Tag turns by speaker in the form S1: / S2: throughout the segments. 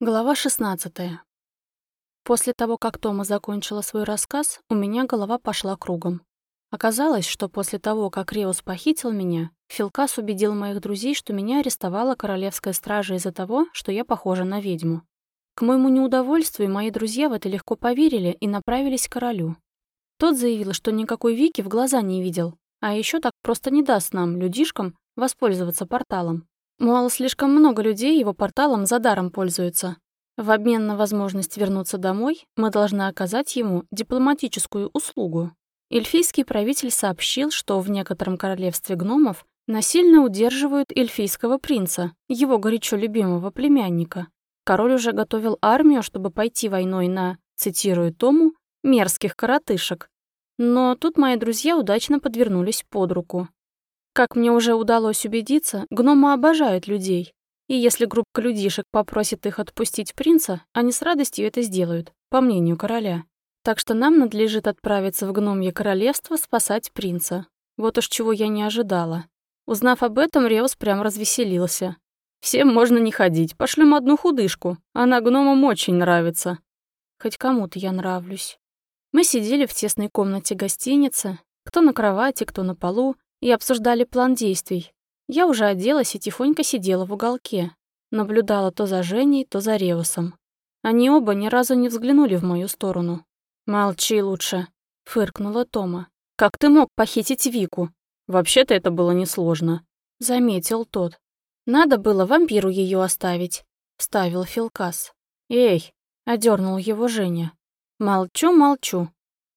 S1: Глава 16. После того, как Тома закончила свой рассказ, у меня голова пошла кругом. Оказалось, что после того, как Реус похитил меня, Филкас убедил моих друзей, что меня арестовала королевская стража из-за того, что я похожа на ведьму. К моему неудовольствию мои друзья в это легко поверили и направились к королю. Тот заявил, что никакой Вики в глаза не видел, а еще так просто не даст нам, людишкам, воспользоваться порталом. Мол, слишком много людей его порталом за даром пользуются. В обмен на возможность вернуться домой мы должны оказать ему дипломатическую услугу. Эльфийский правитель сообщил, что в некотором королевстве гномов насильно удерживают эльфийского принца, его горячо любимого племянника. Король уже готовил армию, чтобы пойти войной на, цитирую Тому, мерзких коротышек. Но тут мои друзья удачно подвернулись под руку. Как мне уже удалось убедиться, гномы обожают людей. И если группа людишек попросит их отпустить принца, они с радостью это сделают, по мнению короля. Так что нам надлежит отправиться в гномье королевство спасать принца. Вот уж чего я не ожидала. Узнав об этом, Реус прям развеселился. «Всем можно не ходить, пошлем одну худышку. Она гномам очень нравится». Хоть кому-то я нравлюсь. Мы сидели в тесной комнате гостиницы, кто на кровати, кто на полу, и обсуждали план действий. Я уже оделась и тихонько сидела в уголке, наблюдала то за Женей, то за Реусом. Они оба ни разу не взглянули в мою сторону. «Молчи лучше», — фыркнула Тома. «Как ты мог похитить Вику? Вообще-то это было несложно», — заметил тот. «Надо было вампиру ее оставить», — вставил Филкас. «Эй», — одернул его Женя. «Молчу, молчу.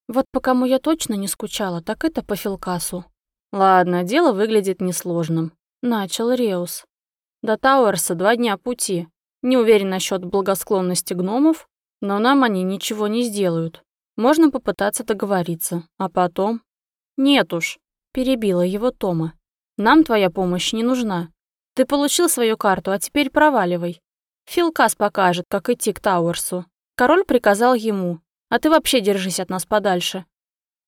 S1: Вот по кому я точно не скучала, так это по Филкасу. «Ладно, дело выглядит несложным», — начал Реус. «До Тауэрса два дня пути. Не уверен насчет благосклонности гномов, но нам они ничего не сделают. Можно попытаться договориться, а потом...» «Нет уж», — перебила его Тома. «Нам твоя помощь не нужна. Ты получил свою карту, а теперь проваливай. Филкас покажет, как идти к Тауэрсу. Король приказал ему, а ты вообще держись от нас подальше».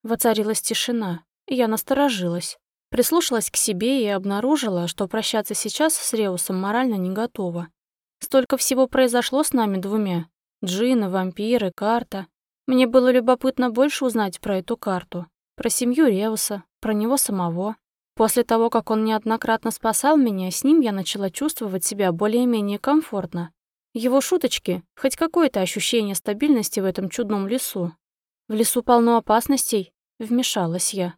S1: Воцарилась тишина. Я насторожилась. Прислушалась к себе и обнаружила, что прощаться сейчас с Реусом морально не готова. Столько всего произошло с нами двумя. Джины, вампиры, карта. Мне было любопытно больше узнать про эту карту. Про семью Реуса, про него самого. После того, как он неоднократно спасал меня, с ним я начала чувствовать себя более-менее комфортно. Его шуточки, хоть какое-то ощущение стабильности в этом чудном лесу. В лесу полно опасностей, вмешалась я.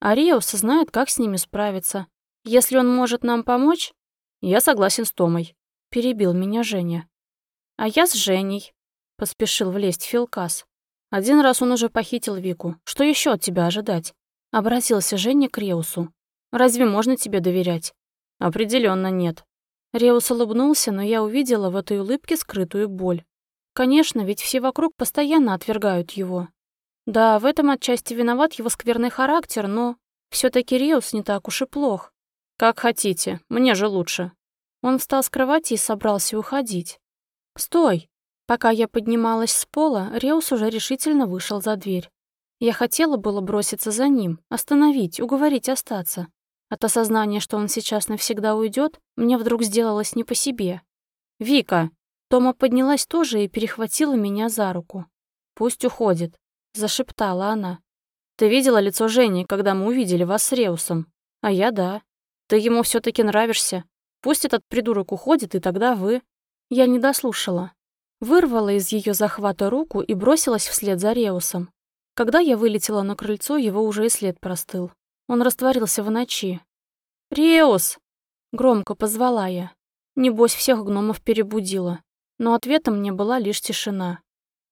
S1: Ариус знает, как с ними справиться. Если он может нам помочь, я согласен с Томой. Перебил меня Женя. А я с Женей. Поспешил влезть Филкас. Один раз он уже похитил Вику. Что еще от тебя ожидать? Обратился Женя к Реусу. Разве можно тебе доверять? Определенно нет. Реус улыбнулся, но я увидела в этой улыбке скрытую боль. Конечно, ведь все вокруг постоянно отвергают его. Да, в этом отчасти виноват его скверный характер, но все таки Риус не так уж и плох. Как хотите, мне же лучше. Он встал с кровати и собрался уходить. «Стой!» Пока я поднималась с пола, Реус уже решительно вышел за дверь. Я хотела было броситься за ним, остановить, уговорить остаться. От осознания, что он сейчас навсегда уйдет, мне вдруг сделалось не по себе. «Вика!» Тома поднялась тоже и перехватила меня за руку. «Пусть уходит зашептала она. «Ты видела лицо Жени, когда мы увидели вас с Реусом? А я да. Ты ему все таки нравишься. Пусть этот придурок уходит, и тогда вы...» Я не дослушала. Вырвала из ее захвата руку и бросилась вслед за Реусом. Когда я вылетела на крыльцо, его уже и след простыл. Он растворился в ночи. «Реус!» — громко позвала я. Небось, всех гномов перебудила. Но ответом мне была лишь тишина.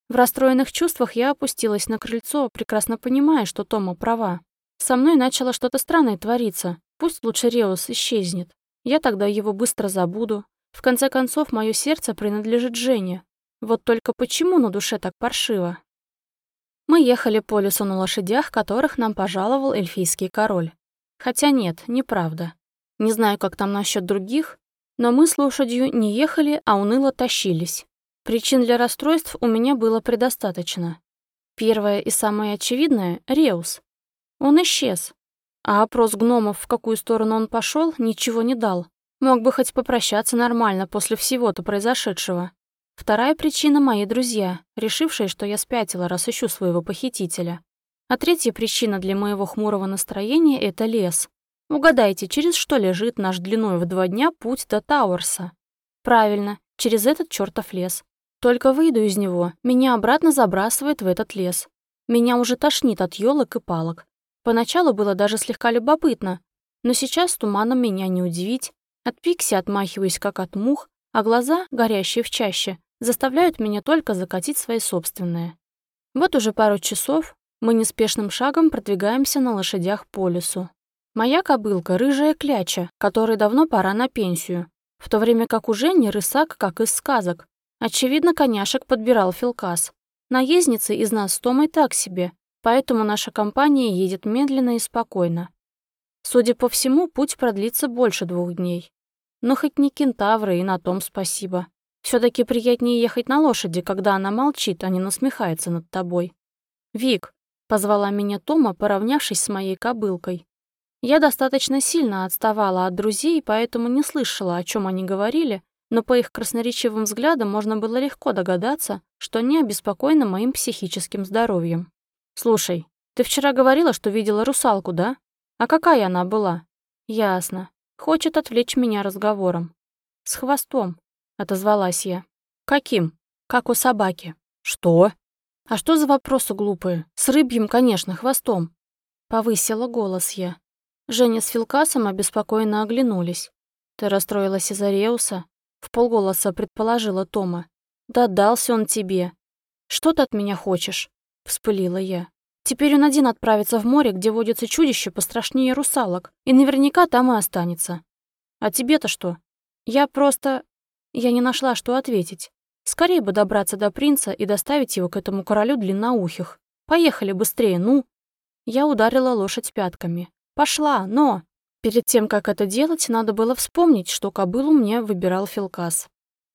S1: В расстроенных чувствах я опустилась на крыльцо, прекрасно понимая, что Тома права. Со мной начало что-то странное твориться. Пусть лучше Реус исчезнет. Я тогда его быстро забуду. В конце концов, мое сердце принадлежит Жене. Вот только почему на душе так паршиво? Мы ехали по лесу на лошадях, которых нам пожаловал эльфийский король. Хотя нет, неправда. Не знаю, как там насчет других, но мы с лошадью не ехали, а уныло тащились. Причин для расстройств у меня было предостаточно. Первое и самое очевидное — Реус. Он исчез. А опрос гномов, в какую сторону он пошел, ничего не дал. Мог бы хоть попрощаться нормально после всего-то произошедшего. Вторая причина — мои друзья, решившие, что я спятила, раз ищу своего похитителя. А третья причина для моего хмурого настроения — это лес. Угадайте, через что лежит наш длиной в два дня путь до Тауэрса? Правильно, через этот чертов лес. Только выйду из него, меня обратно забрасывает в этот лес. Меня уже тошнит от елок и палок. Поначалу было даже слегка любопытно, но сейчас туманом меня не удивить. От Пикси отмахиваюсь, как от мух, а глаза, горящие в чаще, заставляют меня только закатить свои собственные. Вот уже пару часов мы неспешным шагом продвигаемся на лошадях по лесу. Моя кобылка — рыжая кляча, которой давно пора на пенсию, в то время как уже не рысак, как из сказок. Очевидно, коняшек подбирал Филкас. Наездницы из нас с Томой так себе, поэтому наша компания едет медленно и спокойно. Судя по всему, путь продлится больше двух дней. Но хоть не кентавры, и на том спасибо все таки приятнее ехать на лошади, когда она молчит, а не насмехается над тобой. «Вик», — позвала меня Тома, поравнявшись с моей кобылкой. Я достаточно сильно отставала от друзей, поэтому не слышала, о чем они говорили, но по их красноречивым взглядам можно было легко догадаться, что они обеспокоены моим психическим здоровьем. «Слушай, ты вчера говорила, что видела русалку, да? А какая она была?» «Ясно. Хочет отвлечь меня разговором. С хвостом. — отозвалась я. «Каким? Как у собаки». «Что?» «А что за вопросы глупые? С рыбьим, конечно, хвостом». Повысила голос я. Женя с Филкасом обеспокоенно оглянулись. «Ты расстроилась из-за Реуса?» В полголоса предположила Тома. «Да дался он тебе». «Что ты от меня хочешь?» Вспылила я. «Теперь он один отправится в море, где водятся чудища пострашнее русалок, и наверняка там и останется. А тебе-то что? Я просто... Я не нашла, что ответить. Скорее бы добраться до принца и доставить его к этому королю длинноухих. Поехали быстрее, ну. Я ударила лошадь пятками. Пошла, но... Перед тем, как это делать, надо было вспомнить, что кобылу мне выбирал Филкас.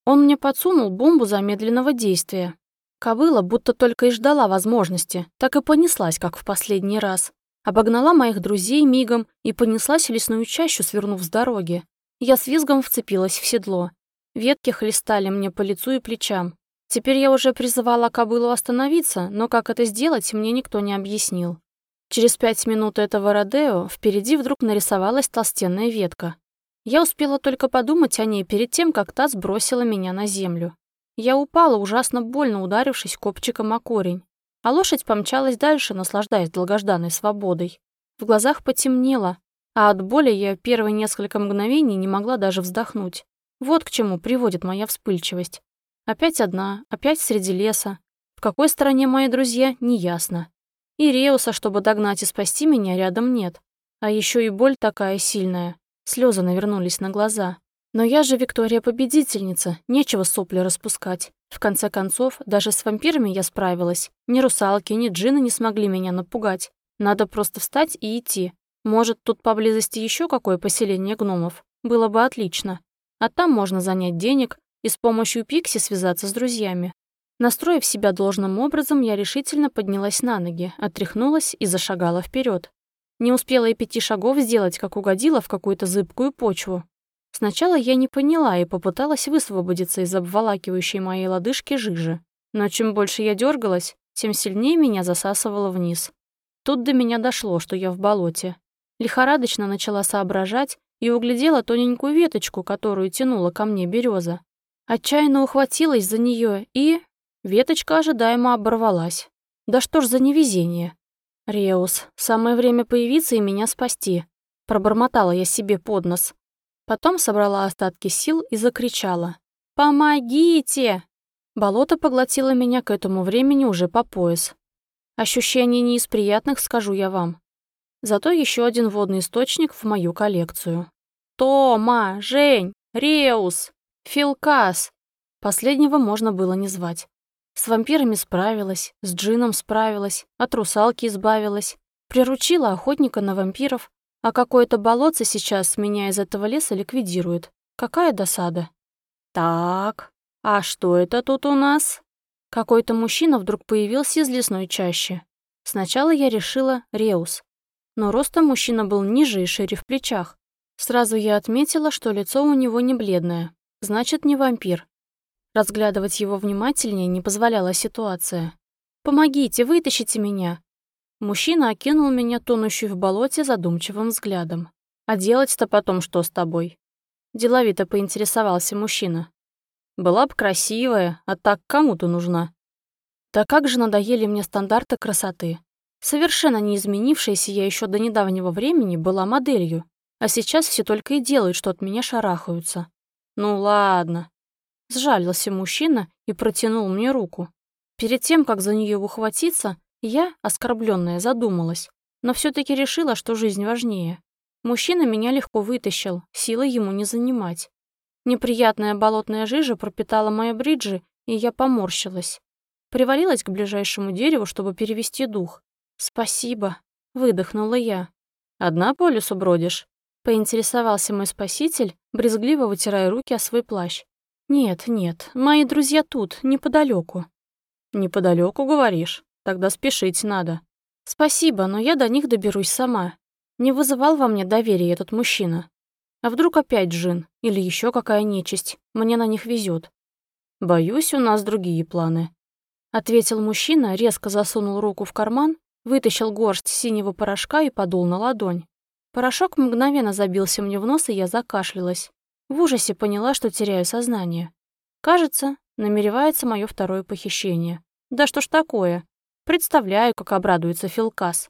S1: Он мне подсунул бомбу замедленного действия. Кобыла будто только и ждала возможности, так и понеслась, как в последний раз. Обогнала моих друзей мигом и понеслась лесную чащу, свернув с дороги. Я с визгом вцепилась в седло. Ветки хлестали мне по лицу и плечам. Теперь я уже призывала кобылу остановиться, но как это сделать, мне никто не объяснил. Через пять минут этого родео впереди вдруг нарисовалась толстенная ветка. Я успела только подумать о ней перед тем, как та сбросила меня на землю. Я упала, ужасно больно ударившись копчиком о корень. А лошадь помчалась дальше, наслаждаясь долгожданной свободой. В глазах потемнело, а от боли я первые несколько мгновений не могла даже вздохнуть. Вот к чему приводит моя вспыльчивость. Опять одна, опять среди леса. В какой стороне мои друзья, неясно. И Реуса, чтобы догнать и спасти меня, рядом нет. А еще и боль такая сильная. Слезы навернулись на глаза. Но я же Виктория-победительница, нечего сопли распускать. В конце концов, даже с вампирами я справилась. Ни русалки, ни джины не смогли меня напугать. Надо просто встать и идти. Может, тут поблизости еще какое поселение гномов? Было бы отлично а там можно занять денег и с помощью Пикси связаться с друзьями. Настроив себя должным образом, я решительно поднялась на ноги, отряхнулась и зашагала вперед. Не успела и пяти шагов сделать, как угодила в какую-то зыбкую почву. Сначала я не поняла и попыталась высвободиться из обволакивающей моей лодыжки жижи. Но чем больше я дергалась, тем сильнее меня засасывало вниз. Тут до меня дошло, что я в болоте. Лихорадочно начала соображать и углядела тоненькую веточку, которую тянула ко мне береза. Отчаянно ухватилась за нее и... Веточка ожидаемо оборвалась. Да что ж за невезение. Реус, самое время появиться и меня спасти. Пробормотала я себе под нос. Потом собрала остатки сил и закричала. «Помогите!» Болото поглотило меня к этому времени уже по пояс. Ощущение не из приятных, скажу я вам. Зато еще один водный источник в мою коллекцию. Тома, Жень, Реус, Филкас. Последнего можно было не звать. С вампирами справилась, с джином справилась, от русалки избавилась. Приручила охотника на вампиров, а какое-то болотце сейчас меня из этого леса ликвидирует. Какая досада. Так, а что это тут у нас? Какой-то мужчина вдруг появился из лесной чащи. Сначала я решила Реус, но ростом мужчина был ниже и шире в плечах. Сразу я отметила, что лицо у него не бледное, значит, не вампир. Разглядывать его внимательнее не позволяла ситуация. «Помогите, вытащите меня!» Мужчина окинул меня, тонущую в болоте, задумчивым взглядом. «А делать-то потом что с тобой?» Деловито поинтересовался мужчина. «Была бы красивая, а так кому ты нужна?» Да как же надоели мне стандарты красоты. Совершенно не изменившаяся я еще до недавнего времени была моделью, а сейчас все только и делают, что от меня шарахаются. Ну ладно. Сжалился мужчина и протянул мне руку. Перед тем, как за нее ухватиться, я, оскорбленная, задумалась, но все таки решила, что жизнь важнее. Мужчина меня легко вытащил, силы ему не занимать. Неприятная болотная жижа пропитала мои бриджи, и я поморщилась. Привалилась к ближайшему дереву, чтобы перевести дух. «Спасибо», — выдохнула я. «Одна по лесу бродишь?» — поинтересовался мой спаситель, брезгливо вытирая руки о свой плащ. «Нет, нет, мои друзья тут, неподалеку. «Неподалеку, говоришь? Тогда спешить надо». «Спасибо, но я до них доберусь сама. Не вызывал во мне доверия этот мужчина. А вдруг опять джин или еще какая нечисть? Мне на них везет. «Боюсь, у нас другие планы», — ответил мужчина, резко засунул руку в карман, вытащил горсть синего порошка и подул на ладонь. Порошок мгновенно забился мне в нос, и я закашлялась. В ужасе поняла, что теряю сознание. Кажется, намеревается мое второе похищение. Да что ж такое? Представляю, как обрадуется Филкас.